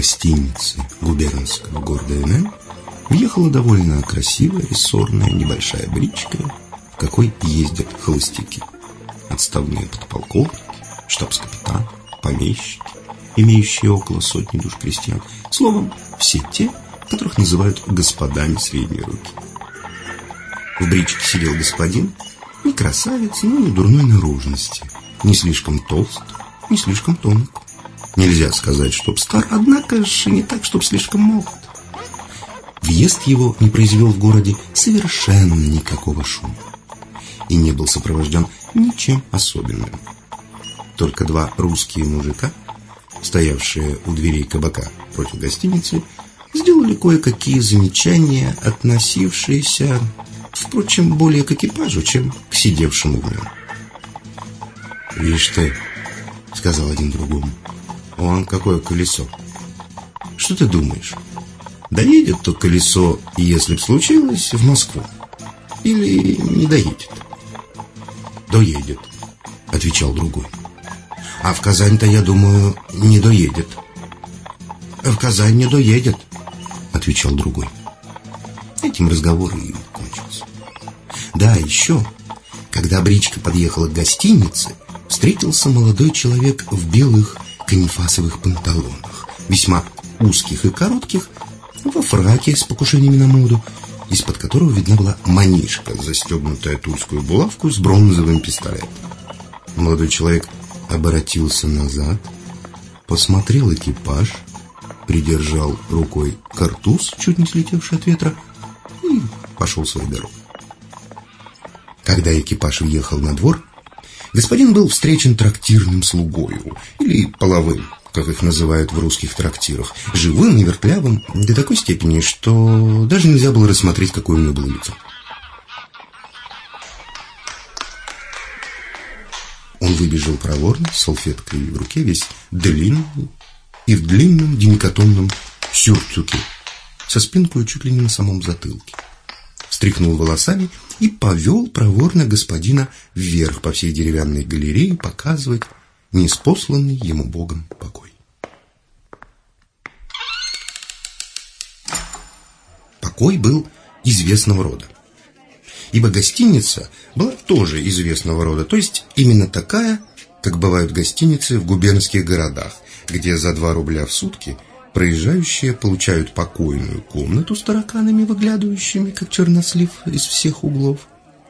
гостиницы губернского города Энен въехала довольно красивая рессорная небольшая бричка, в какой ездят холостяки. Отставные подполковники, штабс-капитан, помещики, имеющие около сотни душ крестьян. Словом, все те, которых называют господами средней руки. В бричке сидел господин, не красавец, но не дурной наружности, не слишком толст, не слишком тонк. Нельзя сказать, чтоб стар, однако же не так, чтоб слишком молод. Въезд его не произвел в городе совершенно никакого шума и не был сопровожден ничем особенным. Только два русские мужика, стоявшие у дверей кабака против гостиницы, сделали кое-какие замечания, относившиеся, впрочем, более к экипажу, чем к сидевшему в нем. «Видишь ты», — сказал один другому, — «он какое колесо». «Что ты думаешь?» Доедет то колесо, если б случилось, в Москву? Или не доедет? Доедет, отвечал другой. А в Казань-то, я думаю, не доедет. В Казань не доедет, отвечал другой. Этим разговор и кончился. Да, еще, когда бричка подъехала к гостинице, встретился молодой человек в белых канифасовых панталонах, весьма узких и коротких, во фраке с покушениями на моду, из-под которого видна была манишка, застегнутая тульскую булавку с бронзовым пистолетом. Молодой человек обратился назад, посмотрел экипаж, придержал рукой картуз, чуть не слетевший от ветра, и пошел своей дорогой. Когда экипаж въехал на двор, господин был встречен трактирным слугою или половым, как их называют в русских трактирах, живым и вертлявым до такой степени, что даже нельзя было рассмотреть, какое у него было лицо. Он выбежал проворно, с салфеткой в руке, весь длинный и в длинном демикатонном сюртуке, со спинкой чуть ли не на самом затылке. Стряхнул волосами и повел проворно господина вверх по всей деревянной галерее показывать неспосланный ему Богом покой. Покой был известного рода. Ибо гостиница была тоже известного рода, то есть именно такая, как бывают гостиницы в губернских городах, где за 2 рубля в сутки проезжающие получают покойную комнату с тараканами, выглядывающими, как чернослив, из всех углов,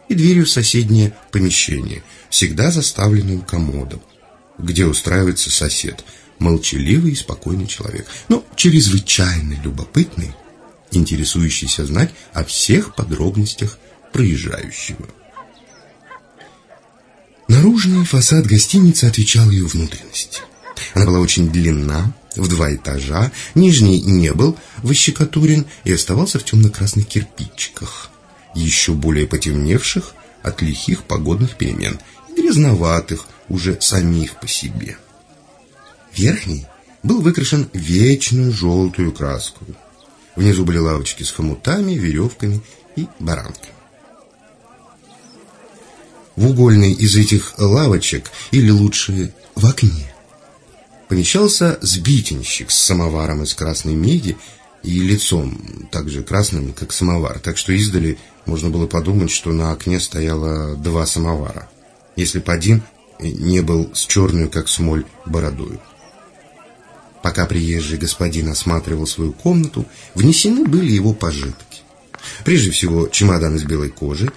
и дверью в соседнее помещение, всегда заставленную комодом, где устраивается сосед, молчаливый и спокойный человек, но чрезвычайно любопытный, интересующийся знать о всех подробностях проезжающего. Наружный фасад гостиницы отвечал ее внутренности. Она была очень длинна, в два этажа, нижний не был выщекотурен и оставался в темно-красных кирпичиках, еще более потемневших от лихих погодных перемен, и грязноватых, уже самих по себе. Верхний был выкрашен вечную желтую краску. Внизу были лавочки с хомутами, веревками и баранками. В угольной из этих лавочек, или лучше в окне, помещался сбитенщик с самоваром из красной меди и лицом также красным, как самовар, так что издали можно было подумать, что на окне стояло два самовара. Если бы один не был с черную, как смоль, бородою. Пока приезжий господин осматривал свою комнату, внесены были его пожитки. Прежде всего, чемодан из белой кожи,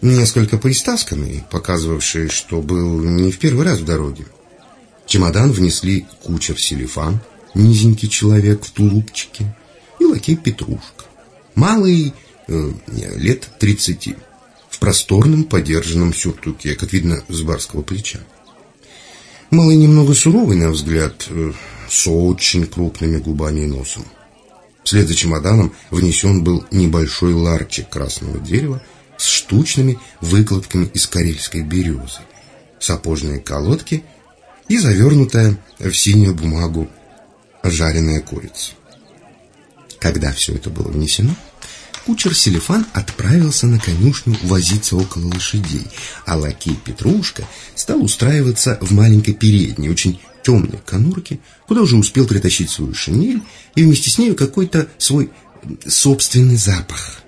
несколько поистасканный, показывавший, что был не в первый раз в дороге. Чемодан внесли кучер Селифан, низенький человек в тулупчике, и лакей Петрушка, малый, э, лет тридцати в просторном подержанном сюртуке, как видно, с барского плеча. Малый немного суровый на взгляд, э, с очень крупными губами и носом. Вслед за чемоданом внесен был небольшой ларчик красного дерева с штучными выкладками из карельской березы, сапожные колодки и завернутая в синюю бумагу жареная курица. Когда все это было внесено, кучер Селефан отправился на конюшню возиться около лошадей, а лакей Петрушка стал устраиваться в маленькой передней, очень темной конурке, куда уже успел притащить свою шинель и вместе с нею какой-то свой собственный запах,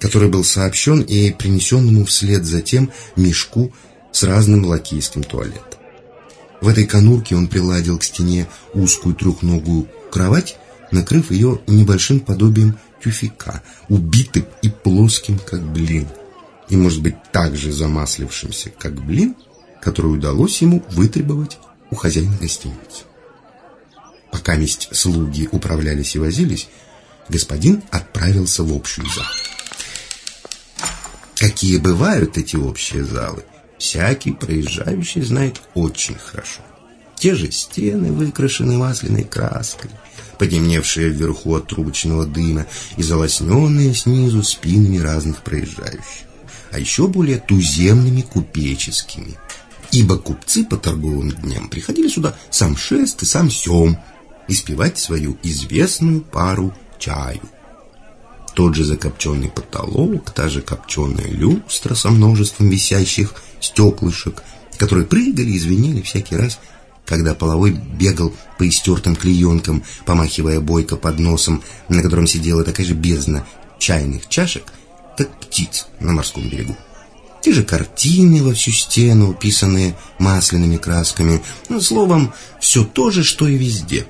который был сообщен и принесенному вслед за тем мешку с разным лакейским туалетом. В этой конурке он приладил к стене узкую трехногую кровать, накрыв ее небольшим подобием тюфика, убитым и плоским, как блин, и, может быть, также замаслившимся, как блин, который удалось ему вытребовать у хозяина гостиницы. Пока месть слуги управлялись и возились, господин отправился в общую залу. Какие бывают эти общие залы, всякий проезжающий знает очень хорошо. Те же стены выкрашены масляной краской, подневневшие вверху от трубочного дыма и залосненные снизу спинами разных проезжающих, а еще более туземными купеческими, ибо купцы по торговым дням приходили сюда сам шест и сам сем испевать свою известную пару чаю. Тот же закопченный потолок, та же копченая люстра со множеством висящих стеклышек, которые прыгали и звенели всякий раз, когда половой бегал по истертым клеенкам, помахивая бойко под носом, на котором сидела такая же бездна чайных чашек, как птиц на морском берегу. Те же картины во всю стену, уписанные масляными красками. Ну, словом, все то же, что и везде.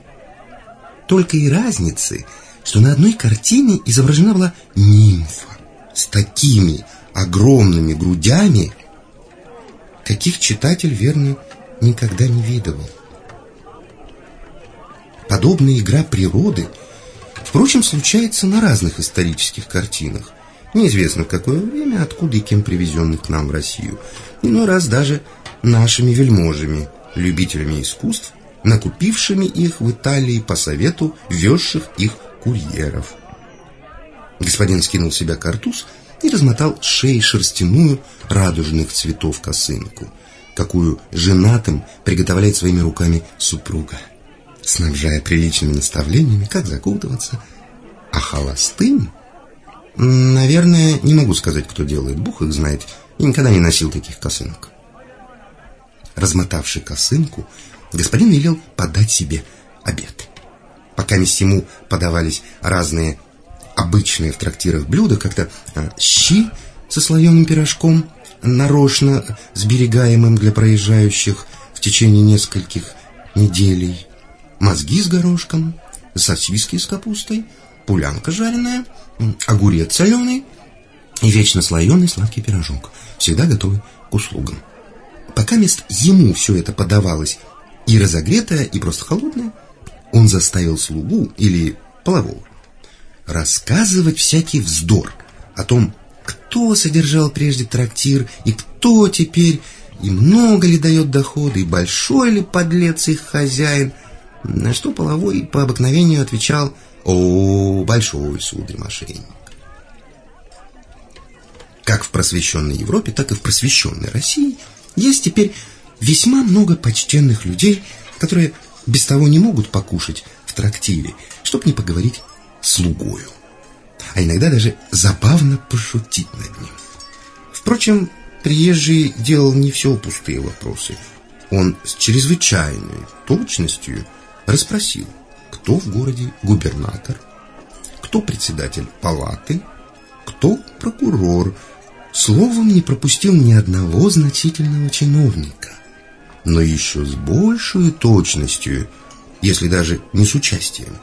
Только и разницы, что на одной картине изображена была нимфа с такими огромными грудями, каких читатель, верно, никогда не видывал. Подобная игра природы, впрочем, случается на разных исторических картинах, неизвестно в какое время, откуда и кем привезенных к нам в Россию, иной раз даже нашими вельможами, любителями искусств, накупившими их в Италии по совету везших их курьеров. Господин скинул с себя картуз и размотал с шеи шерстяную радужных цветов косынку, какую женатым приготовляет своими руками супруга, снабжая приличными наставлениями, как закутываться, а холостым... Наверное, не могу сказать, кто делает, Бог их знает, и никогда не носил таких косынок. Размотавший косынку, господин велел подать себе обед. Пока ему подавались разные обычные в трактирах блюда, как-то а, щи со слоеным пирожком, нарочно сберегаемым для проезжающих в течение нескольких неделей, мозги с горошком, сосиски с капустой, пулянка жареная, огурец соленый и вечно слоеный сладкий пирожок, всегда готовый к услугам. Пока мест ему все это подавалось и разогретое, и просто холодное, он заставил слугу или полового рассказывать всякий вздор о том, кто содержал прежде трактир и кто теперь, и много ли дает дохода, и большой ли подлец их хозяин, на что половой по обыкновению отвечал «О, большой сударь мошенник». Как в просвещенной Европе, так и в просвещенной России есть теперь весьма много почтенных людей, которые без того не могут покушать в трактире, чтобы не поговорить слугою. А иногда даже забавно пошутить над ним. Впрочем, приезжий делал не все пустые вопросы. Он с чрезвычайной точностью расспросил, кто в городе губернатор, кто председатель палаты, кто прокурор, словом не пропустил ни одного значительного чиновника но еще с большей точностью, если даже не с участием,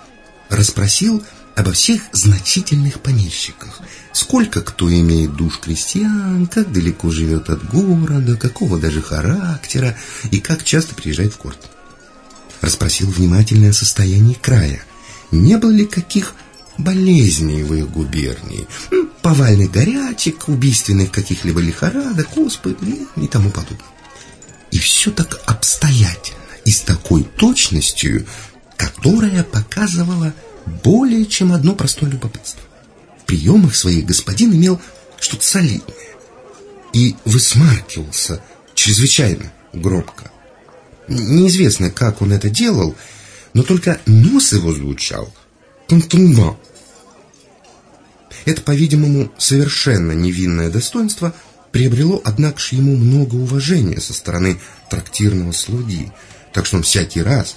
расспросил обо всех значительных помещиках. Сколько кто имеет душ крестьян, как далеко живет от города, какого даже характера и как часто приезжает в город. Расспросил внимательное состояние края. Не было ли каких болезней в их губернии, повальных горячек, убийственных каких-либо лихорадок, оспы и тому подобное. И все так обстоятельно и с такой точностью, которая показывала более чем одно простое любопытство. В приемах своих господин имел что-то солидное и высмаркивался чрезвычайно громко. Неизвестно, как он это делал, но только нос его звучал «тун-тун-ба». Это, по-видимому, совершенно невинное достоинство приобрело, однако же, ему много уважения со стороны трактирного слуги, так что он всякий раз,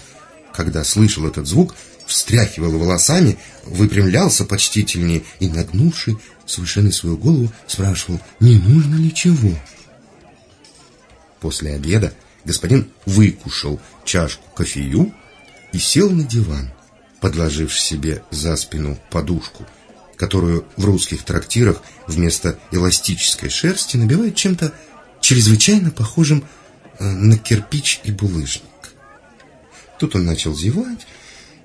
когда слышал этот звук, встряхивал волосами, выпрямлялся почтительнее и, нагнувший совершенно свою голову, спрашивал, не нужно ли чего. После обеда господин выкушал чашку кофею и сел на диван, подложив себе за спину подушку, которую в русских трактирах вместо эластической шерсти набивают чем-то чрезвычайно похожим э, на кирпич и булыжник. Тут он начал зевать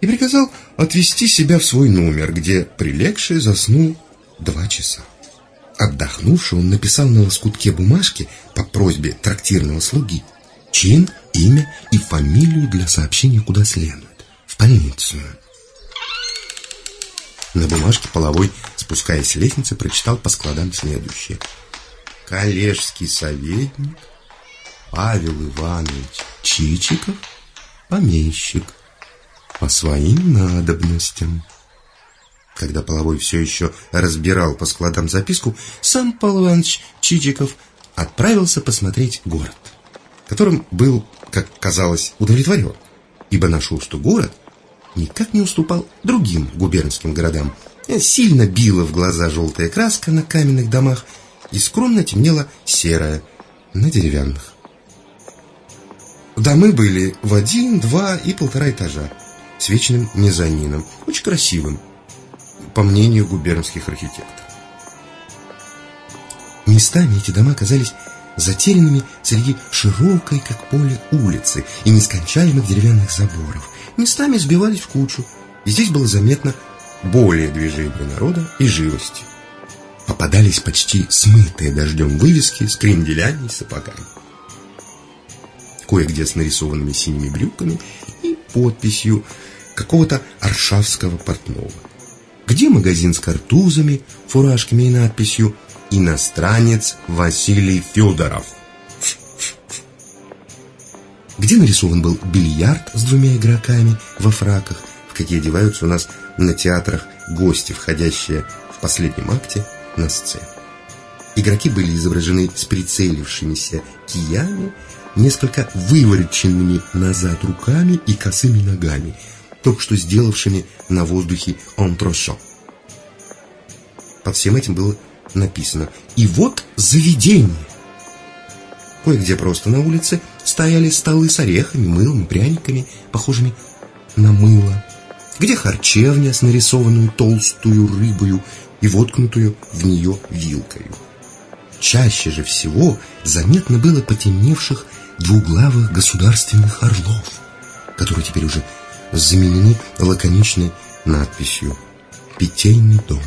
и приказал отвести себя в свой номер, где прилегший заснул два часа. Отдохнувший, он написал на лоскутке бумажки по просьбе трактирного слуги чин, имя и фамилию для сообщения куда следует. В полицию. На бумажке половой, спускаясь с лестницы, прочитал по складам следующее. Коллежский советник Павел Иванович Чичиков, помещик, по своим надобностям. Когда Половой все еще разбирал по складам записку, сам Павел Иванович Чичиков отправился посмотреть город, которым был, как казалось, удовлетворен, ибо нашел, что город никак не уступал другим губернским городам. Сильно била в глаза желтая краска на каменных домах и скромно темнела серая на деревянных. Домы были в один, два и полтора этажа с вечным мезонином, очень красивым, по мнению губернских архитекторов. Местами эти дома казались затерянными среди широкой, как поле, улицы и нескончаемых деревянных заборов. Местами сбивались в кучу, и здесь было заметно более движения народа и живости. Попадались почти смытые дождем вывески с кренделями и сапогами. Кое-где с нарисованными синими брюками и подписью какого-то аршавского портного. Где магазин с картузами, фуражками и надписью «Иностранец Василий Федоров». Где нарисован был бильярд с двумя игроками во фраках, в какие одеваются у нас на театрах гости, входящие в последнем акте на сцену. Игроки были изображены с прицелившимися киями, несколько вывороченными назад руками и косыми ногами – только что сделавшими на воздухе антрошо. Под всем этим было написано «И вот заведение». Кое-где просто на улице стояли столы с орехами, мылом пряниками, похожими на мыло. Где харчевня с нарисованную толстую рыбою и воткнутую в нее вилкою. Чаще же всего заметно было потемневших двуглавых государственных орлов, которые теперь уже заменены лаконичной надписью «Питейный дом».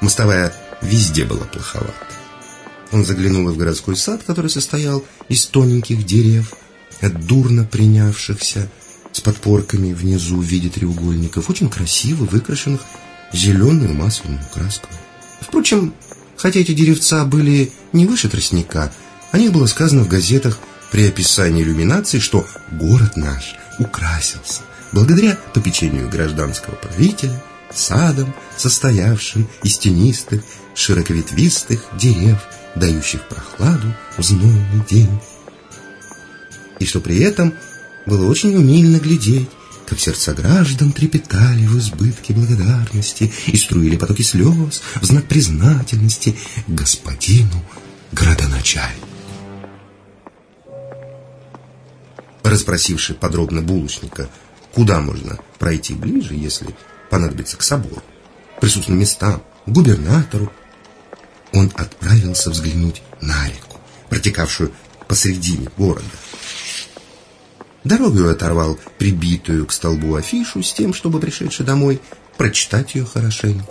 Мостовая везде была плоховата. Он заглянул в городской сад, который состоял из тоненьких дерев, дурно принявшихся, с подпорками внизу в виде треугольников, очень красиво выкрашенных зеленую масляную краску. Впрочем, хотя эти деревца были не выше тростника, о них было сказано в газетах при описании иллюминации, что город наш украсился благодаря попечению гражданского правителя садом, состоявшим из тенистых, широковетвистых дерев, дающих прохладу в знойный день. И что при этом было очень умильно глядеть, как сердца граждан трепетали в избытке благодарности и струили потоки слез в знак признательности господину градоначальнику. расспросивши подробно булочника, куда можно пройти ближе, если понадобится к собору, присутственным местам, губернатору, он отправился взглянуть на реку, протекавшую посредине города. Дорогу оторвал прибитую к столбу афишу с тем, чтобы, пришедший домой, прочитать ее хорошенько.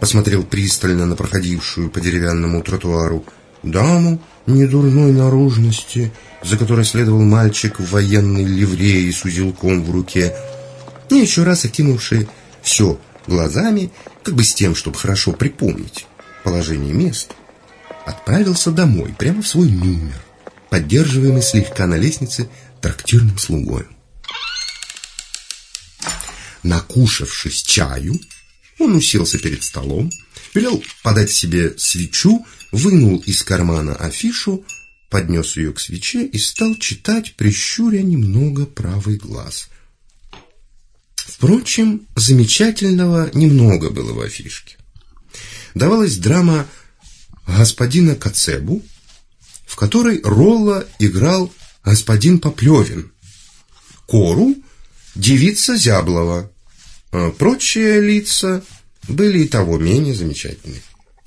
Посмотрел пристально на проходившую по деревянному тротуару даму недурной наружности, за которой следовал мальчик в военной ливреи с узелком в руке, и еще раз окинувший все глазами, как бы с тем, чтобы хорошо припомнить положение мест, отправился домой, прямо в свой номер, поддерживаемый слегка на лестнице трактирным слугой. Накушавшись чаю, он уселся перед столом, велел подать себе свечу, вынул из кармана афишу, поднес ее к свече и стал читать, прищуря немного правый глаз. Впрочем, замечательного немного было в афишке. Давалась драма господина Кацебу, в которой Ролла играл господин Поплевин, Кору – девица Зяблова, а прочие лица были и того менее замечательны.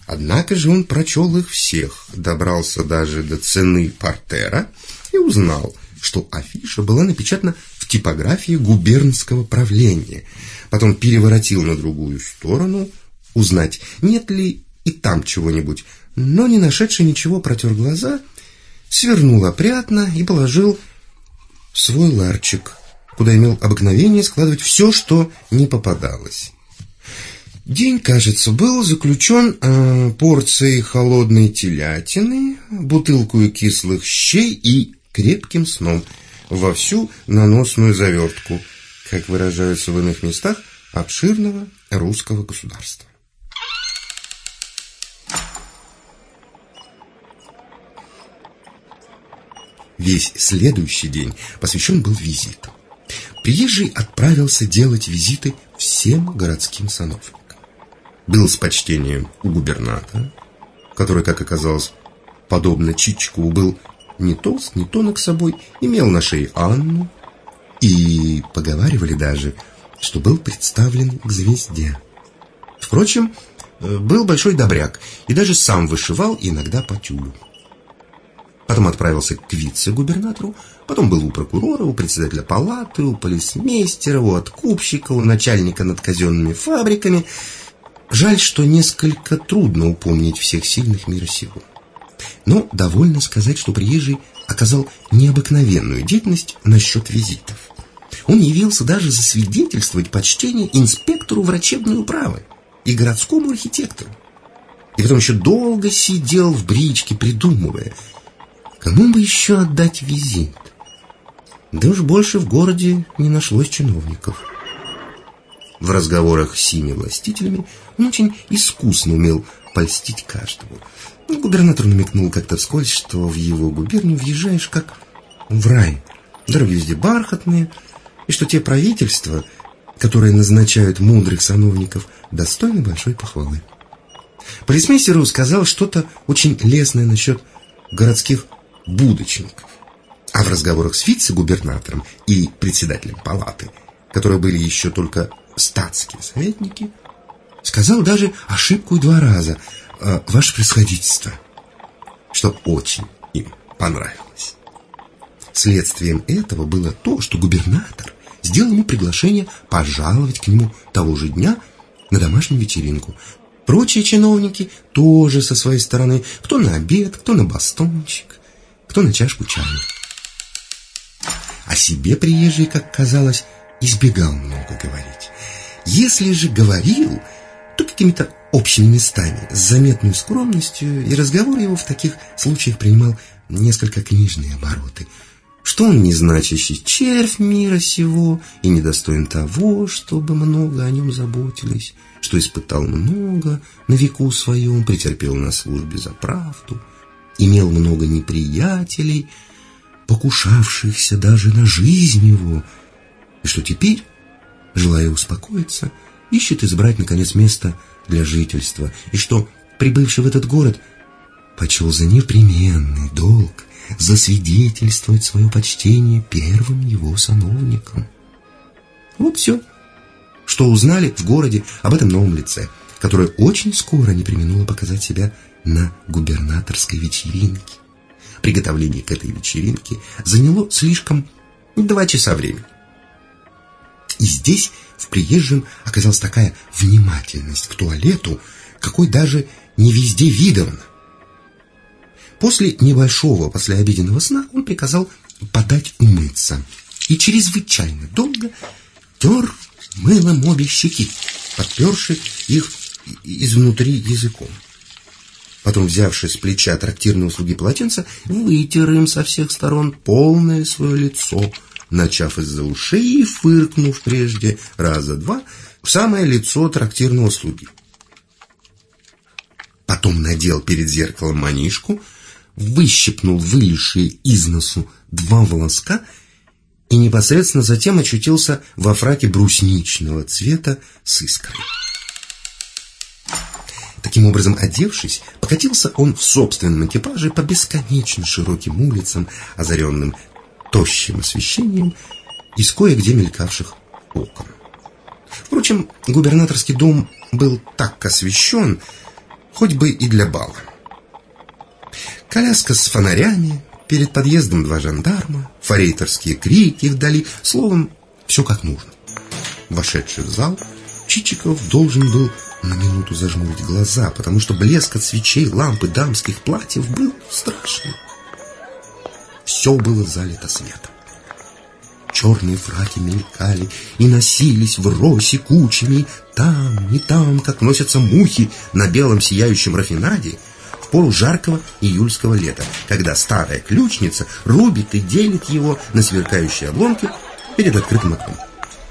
Однако же он прочел их всех, добрался даже до цены портера и узнал, что афиша была напечатана в типографии губернского правления. Потом переворотил на другую сторону, узнать, нет ли и там чего-нибудь, но не нашедший ничего протер глаза, свернул опрятно и положил свой ларчик, куда имел обыкновение складывать все, что не попадалось. День, кажется, был заключен э, порцией холодной телятины, бутылкой кислых щей и крепким сном во всю наносную завертку, как выражаются в иных местах, обширного русского государства. Весь следующий день посвящен был визитам. Приезжий отправился делать визиты всем городским сановникам был с почтением у губернатора, который, как оказалось, подобно Чичкову, был не толст, не тонок собой, имел на шее Анну, и поговаривали даже, что был представлен к звезде. Впрочем, э, был большой добряк и даже сам вышивал иногда по тюлю. Потом отправился к вице-губернатору, потом был у прокурора, у председателя палаты, у полисмейстера, у откупщика, у начальника над казенными фабриками – Жаль, что несколько трудно упомнить всех сильных мира сего. Но довольно сказать, что приезжий оказал необыкновенную деятельность насчет визитов. Он явился даже засвидетельствовать почтение инспектору врачебной управы и городскому архитектору. И потом еще долго сидел в бричке, придумывая, кому бы еще отдать визит. Да уж больше в городе не нашлось чиновников. В разговорах с сими властителями он очень искусно умел польстить каждому. Ну, губернатор намекнул как-то вскользь, что в его губернию въезжаешь как в рай. Дороги везде бархатные, и что те правительства, которые назначают мудрых сановников, достойны большой похвалы. Полисмейстеру сказал что-то очень лестное насчет городских будочников. А в разговорах с вице-губернатором и председателем палаты, которые были еще только статские советники, сказал даже ошибку два раза э, «Ваше происходительство», что очень им понравилось. Следствием этого было то, что губернатор сделал ему приглашение пожаловать к нему того же дня на домашнюю вечеринку. Прочие чиновники тоже со своей стороны, кто на обед, кто на бастончик, кто на чашку чая. О себе приезжий, как казалось, избегал много говорить. Если же говорил, то какими-то общими местами, с заметной скромностью, и разговор его в таких случаях принимал несколько книжные обороты. Что он незначащий червь мира сего и недостоин того, чтобы много о нем заботились, что испытал много на веку своем, претерпел на службе за правду, имел много неприятелей, покушавшихся даже на жизнь его, и что теперь желая успокоиться, ищет избрать, наконец, место для жительства, и что, прибывший в этот город, почел за непременный долг засвидетельствовать свое почтение первым его сановникам. Вот все, что узнали в городе об этом новом лице, которое очень скоро не применуло показать себя на губернаторской вечеринке. Приготовление к этой вечеринке заняло слишком два часа времени. И здесь в приезжем оказалась такая внимательность к туалету, какой даже не везде видована. После небольшого послеобеденного сна он приказал подать умыться и чрезвычайно долго тер мылом обе щеки, подперши их изнутри языком. Потом, взявши с плеча трактирные услуги полотенца, вытер им со всех сторон полное свое лицо начав из-за ушей и фыркнув прежде раза два в самое лицо трактирного слуги. Потом надел перед зеркалом манишку, выщипнул вылезшие из носу два волоска и непосредственно затем очутился во фраке брусничного цвета с искрой. Таким образом, одевшись, покатился он в собственном экипаже по бесконечно широким улицам, озаренным тощим освещением из кое-где мелькавших окон. Впрочем, губернаторский дом был так освещен, хоть бы и для бала. Коляска с фонарями, перед подъездом два жандарма, форейтерские крики вдали, словом, все как нужно. Вошедший в зал, Чичиков должен был на минуту зажмурить глаза, потому что блеск от свечей, лампы, дамских платьев был страшный. Все было залито светом. Черные фраки мелькали и носились в росе кучами, там, не там, как носятся мухи на белом сияющем рафинаде, в пору жаркого июльского лета, когда старая ключница рубит и делит его на сверкающие обломки перед открытым окном.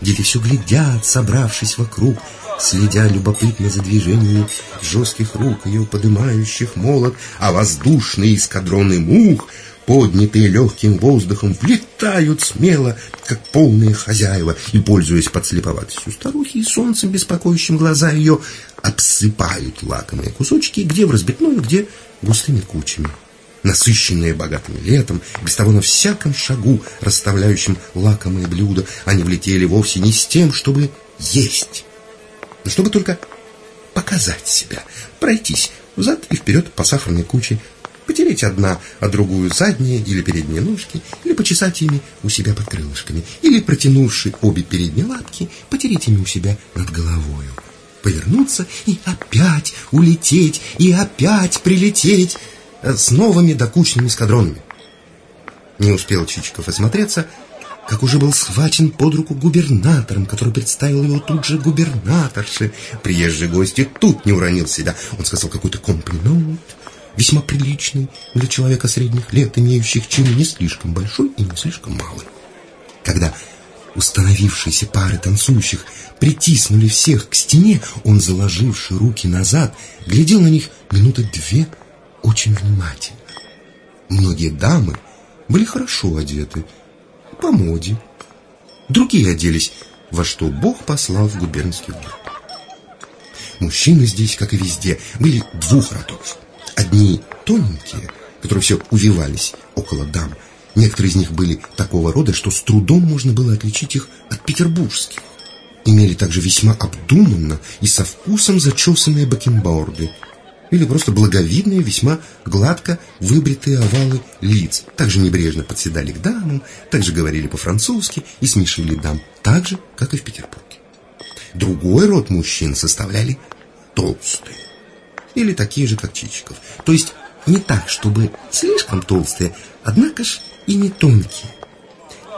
Дети все глядят, собравшись вокруг, следя любопытно за движениями жестких рук ее, поднимающих молот, а воздушные эскадроны мух, поднятые легким воздухом, влетают смело, как полные хозяева, и, пользуясь подслеповатостью старухи и солнцем, беспокоящим глаза ее, обсыпают лакомые кусочки, где в разбитную, где густыми кучами. Насыщенные богатым летом, без того на всяком шагу, расставляющим лакомые блюда, они влетели вовсе не с тем, чтобы есть, но чтобы только показать себя, пройтись взад и вперед по сахарной куче, потереть одна, а другую задние или передние ножки, или почесать ими у себя под крылышками, или, протянувши обе передние лапки, потереть ими у себя над головою, повернуться и опять улететь, и опять прилететь с новыми докучными эскадронами. Не успел Чичиков осмотреться, как уже был схвачен под руку губернатором, который представил его тут же губернаторше. Приезжий гость и тут не уронил себя. Он сказал какой-то комплимент, весьма приличный для человека средних лет, имеющих чин не слишком большой и не слишком малый. Когда установившиеся пары танцующих притиснули всех к стене, он, заложивший руки назад, глядел на них минуты две очень внимательно. Многие дамы были хорошо одеты, по моде. Другие оделись, во что Бог послал в губернский дом. Мужчины здесь, как и везде, были двух родов. Одни тоненькие, которые все увивались около дам. Некоторые из них были такого рода, что с трудом можно было отличить их от петербургских. Имели также весьма обдуманно и со вкусом зачесанные бакенборды – или просто благовидные, весьма гладко выбритые овалы лиц. Также небрежно подседали к дамам, также говорили по-французски и смешили дам, так же, как и в Петербурге. Другой род мужчин составляли толстые, или такие же, как Чичиков. То есть не так, чтобы слишком толстые, однако ж и не тонкие.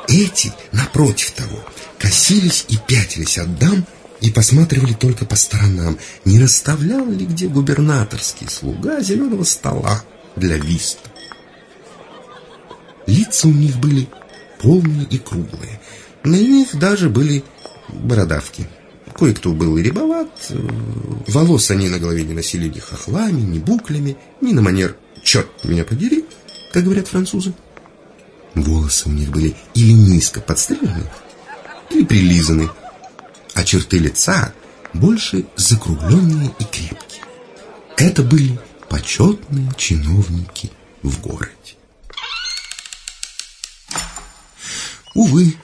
Эти, напротив того, косились и пятились от дам, и посматривали только по сторонам, не расставлял ли где губернаторский слуга зеленого стола для виста. Лица у них были полные и круглые, на них даже были бородавки. Кое-кто был и рябоват, волос они на голове не носили ни хохлами, ни буклями, ни на манер «черт меня подери», как говорят французы. Волосы у них были или низко подстрижены, или прилизаны, а черты лица больше закругленные и крепкие. Это были почетные чиновники в городе. Увы,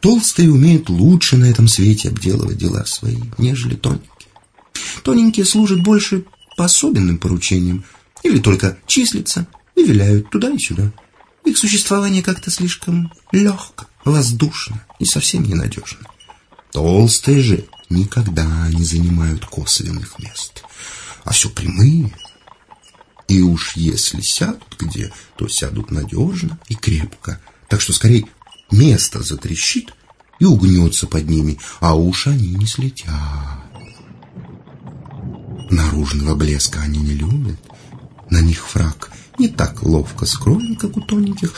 толстые умеют лучше на этом свете обделывать дела свои, нежели тоненькие. Тоненькие служат больше по особенным поручениям или только числятся и виляют туда и сюда. Их существование как-то слишком легко, воздушно и совсем ненадежно. Толстые же никогда не занимают косвенных мест, а все прямые. И уж если сядут где, то сядут надежно и крепко, так что скорее место затрещит и угнется под ними, а уж они не слетят. Наружного блеска они не любят, на них фраг не так ловко скроен, как у тоненьких,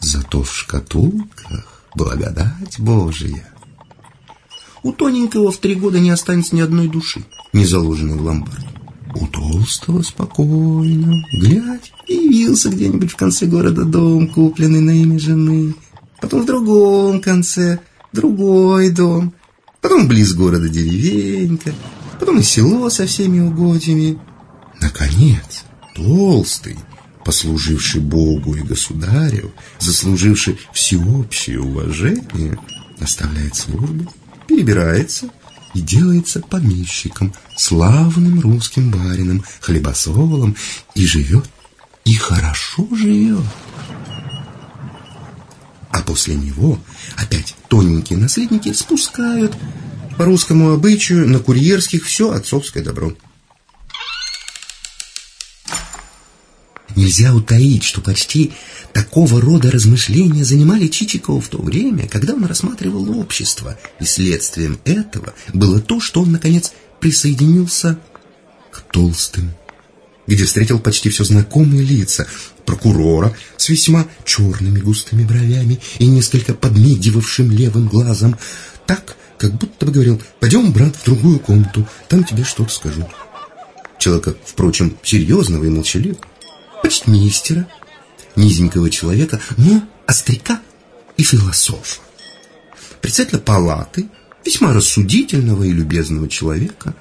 зато в шкатулках Благодать Божия. У тоненького в три года не останется ни одной души, не заложенной в ломбард. У толстого спокойно, глядь, явился где-нибудь в конце города дом, купленный на имя жены. Потом в другом конце другой дом. Потом близ города деревенька. Потом и село со всеми угодьями. Наконец, толстый, послуживший Богу и государю, заслуживший всеобщее уважение, оставляет службу, перебирается и делается помещиком, славным русским барином, хлебосолом, и живет, и хорошо живет. А после него опять тоненькие наследники спускают по русскому обычаю на курьерских все отцовское добро. Нельзя утаить, что почти такого рода размышления занимали Чичикова в то время, когда он рассматривал общество, и следствием этого было то, что он, наконец, присоединился к толстым, где встретил почти все знакомые лица, прокурора с весьма черными густыми бровями и несколько подмигивавшим левым глазом, так, как будто бы говорил «Пойдем, брат, в другую комнату, там тебе что-то скажу». Человека, впрочем, серьезного и молчаливого почтмейстера, низенького человека, но остряка и философа. Председателя палаты, весьма рассудительного и любезного человека,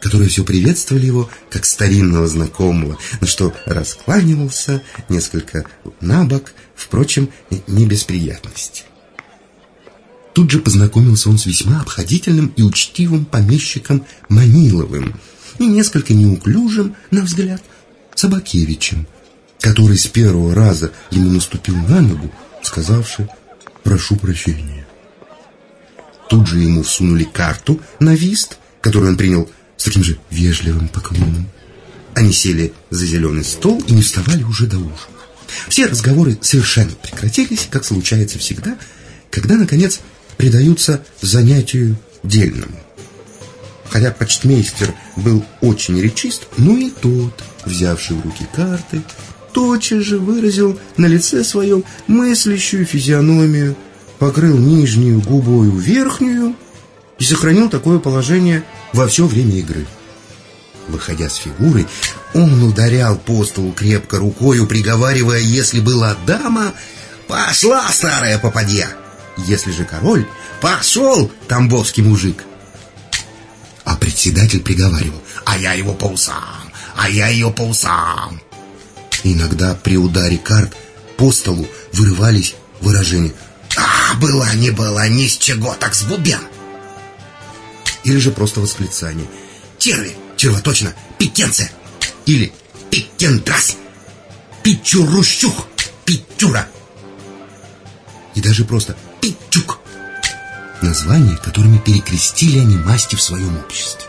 которые все приветствовали его как старинного знакомого, на что раскланивался несколько набок, впрочем, не без приятности. Тут же познакомился он с весьма обходительным и учтивым помещиком Маниловым и несколько неуклюжим, на взгляд, Собакевичем, который с первого раза ему наступил на ногу, сказавши «прошу прощения». Тут же ему всунули карту на вист, которую он принял с таким же вежливым поклоном. Они сели за зеленый стол и не вставали уже до ужина. Все разговоры совершенно прекратились, как случается всегда, когда, наконец, предаются занятию дельному. Хотя почтмейстер был очень речист, но и тот, взявший в руки карты, тотчас же выразил на лице своем мыслящую физиономию, покрыл нижнюю губою верхнюю и сохранил такое положение во все время игры. Выходя с фигурой, он ударял по столу крепко рукою, приговаривая, если была дама, «Пошла, старая попадья!» Если же король, «Пошел, тамбовский мужик!» А председатель приговаривал «А я его по усам! А я ее по усам!» Иногда при ударе карт по столу вырывались выражения «А, была не была, ни с чего так сбубен!» Или же просто восклицание «Черви, червоточно, пикенце!» Или «Пикентрас! Пичурущух! Пичура!» И даже просто «Пичук!» названия, которыми перекрестили они масти в своем обществе.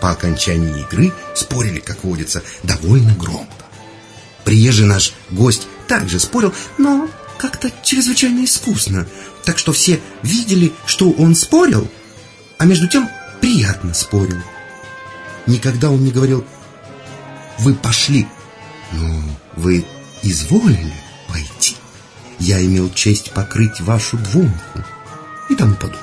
По окончании игры спорили, как водится, довольно громко. Приезжий наш гость также спорил, но как-то чрезвычайно искусно, так что все видели, что он спорил, а между тем приятно спорил. Никогда он не говорил «Вы пошли», но «Вы изволили пойти». Я имел честь покрыть вашу двунку и тому подобное.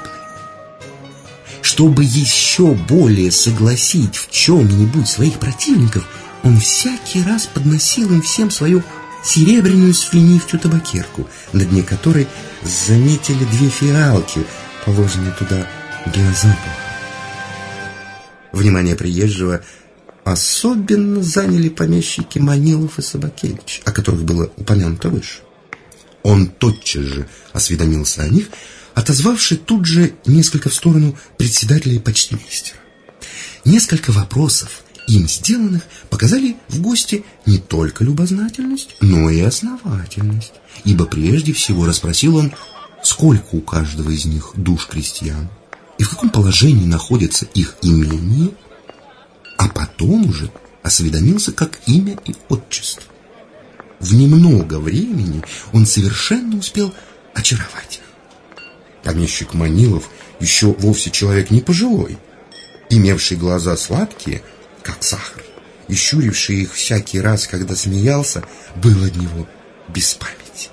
Чтобы еще более согласить в чем-нибудь своих противников, он всякий раз подносил им всем свою серебряную свинивчую табакерку, на дне которой заметили две фиалки, положенные туда для. Внимание приезжего особенно заняли помещики Манилов и Собакевич, о которых было упомянуто выше. Он тотчас же осведомился о них, отозвавший тут же несколько в сторону председателя и почтмейстера. Несколько вопросов, им сделанных, показали в гости не только любознательность, но и основательность, ибо прежде всего расспросил он, сколько у каждого из них душ крестьян, и в каком положении находится их имение, а потом уже осведомился как имя и отчество. В немного времени он совершенно успел очаровать Помещик Манилов еще вовсе человек не пожилой, имевший глаза сладкие, как сахар, и щуривший их всякий раз, когда смеялся, был от него без памяти.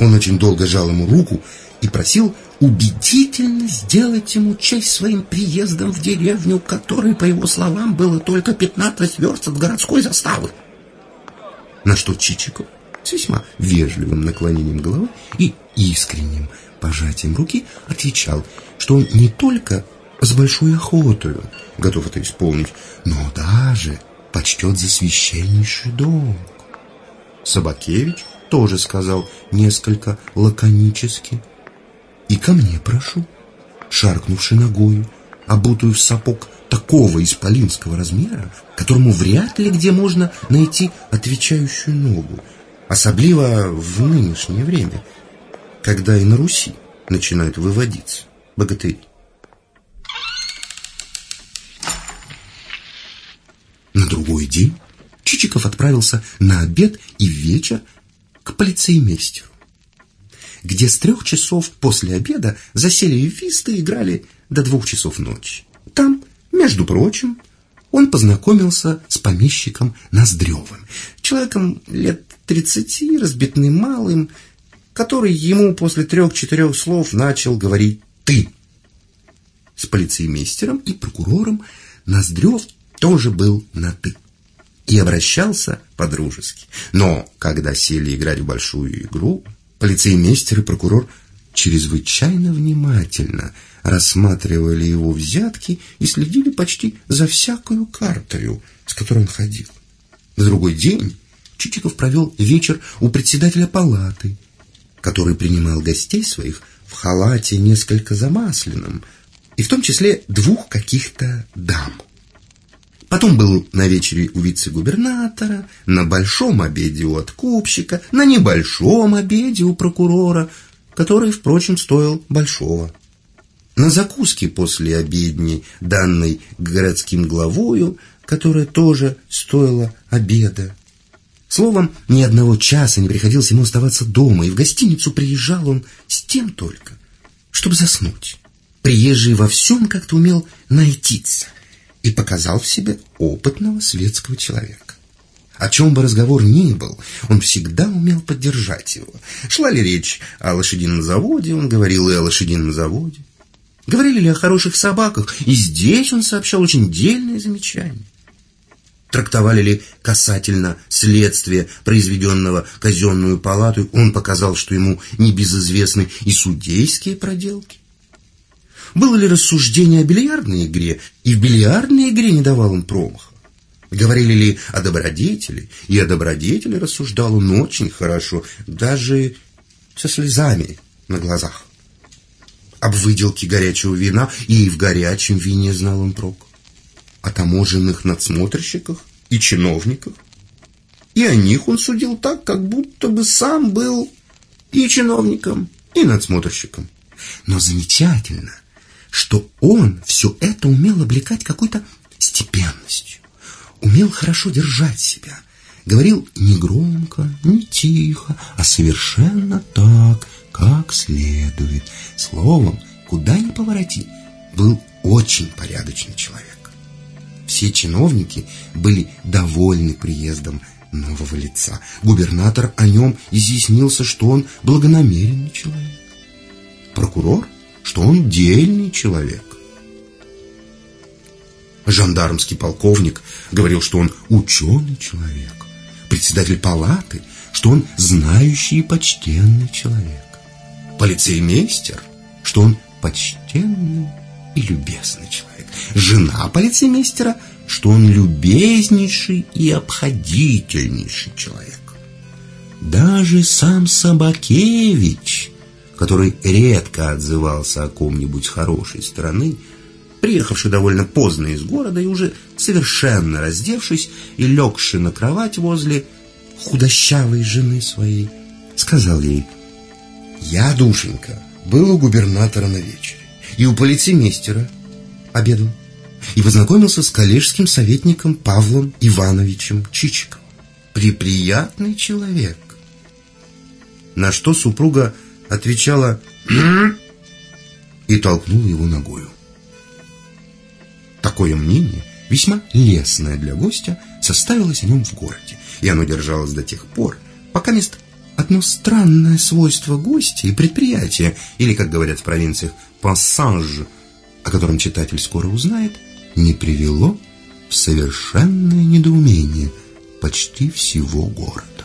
Он очень долго жал ему руку и просил убедительно сделать ему честь своим приездом в деревню, которой, по его словам, было только 15 верст от городской заставы. На что Чичиков с весьма вежливым наклонением головы и искренним пожатием руки отвечал, что он не только с большой охотой готов это исполнить, но даже почтет за священнейший долг. Собакевич тоже сказал несколько лаконически. «И ко мне прошу», шаркнувши ногою, обутую в сапог такого исполинского размера, которому вряд ли где можно найти отвечающую ногу, особливо в нынешнее время, когда и на Руси начинают выводиться богатыри. На другой день Чичиков отправился на обед и вечер к полицеймейстеру, где с трех часов после обеда засели висты и играли до двух часов ночи. Там, между прочим, он познакомился с помещиком Ноздревым, человеком лет тридцати, разбитным малым, который ему после трех-четырех слов начал говорить «ты». С полицеймейстером и прокурором Ноздрев тоже был на «ты» и обращался по-дружески. Но когда сели играть в большую игру, полицеймейстер и прокурор чрезвычайно внимательно рассматривали его взятки и следили почти за всякую картою, с которой он ходил. В другой день Чичиков провел вечер у председателя палаты, который принимал гостей своих в халате несколько замасленном, и в том числе двух каких-то дам. Потом был на вечере у вице-губернатора, на большом обеде у откупщика, на небольшом обеде у прокурора, который, впрочем, стоил большого. На закуске после обедни, данной городским главою, которая тоже стоила обеда. Словом, ни одного часа не приходилось ему оставаться дома, и в гостиницу приезжал он с тем только, чтобы заснуть. Приезжий во всем как-то умел найтиться и показал в себе опытного светского человека. О чем бы разговор ни был, он всегда умел поддержать его. Шла ли речь о лошадином заводе, он говорил и о лошадином заводе. Говорили ли о хороших собаках, и здесь он сообщал очень дельные замечания. Трактовали ли касательно следствия, произведенного казенную палату, он показал, что ему небезызвестны и судейские проделки. Было ли рассуждение о бильярдной игре, и в бильярдной игре не давал он промаха? Говорили ли о добродетели, и о добродетели рассуждал он очень хорошо, даже со слезами на глазах. Об выделке горячего вина и в горячем вине знал он прок. О таможенных надсмотрщиках и чиновниках. И о них он судил так, как будто бы сам был и чиновником, и надсмотрщиком. Но замечательно – что он все это умел облекать какой-то степенностью, умел хорошо держать себя, говорил не громко, не тихо, а совершенно так, как следует. Словом, куда ни повороти, был очень порядочный человек. Все чиновники были довольны приездом нового лица. Губернатор о нем изъяснился, что он благонамеренный человек. Прокурор – что он дельный человек. Жандармский полковник говорил, что он ученый человек. Председатель палаты, что он знающий и почтенный человек. Полицеймейстер, что он почтенный и любезный человек. Жена полицеймейстера, что он любезнейший и обходительнейший человек. Даже сам Собакевич который редко отзывался о ком-нибудь хорошей стороны, приехавший довольно поздно из города и уже совершенно раздевшись и легший на кровать возле худощавой жены своей, сказал ей, «Я, душенька, был у губернатора на вечере и у полицеймейстера обедал и познакомился с коллежским советником Павлом Ивановичем Чичиковым. Приприятный человек». На что супруга отвечала и толкнула его ногою. Такое мнение, весьма лестное для гостя, составилось о нем в городе, и оно держалось до тех пор, пока мест одно странное свойство гостя и предприятия, или, как говорят в провинциях, пассаж, о котором читатель скоро узнает, не привело в совершенное недоумение почти всего города.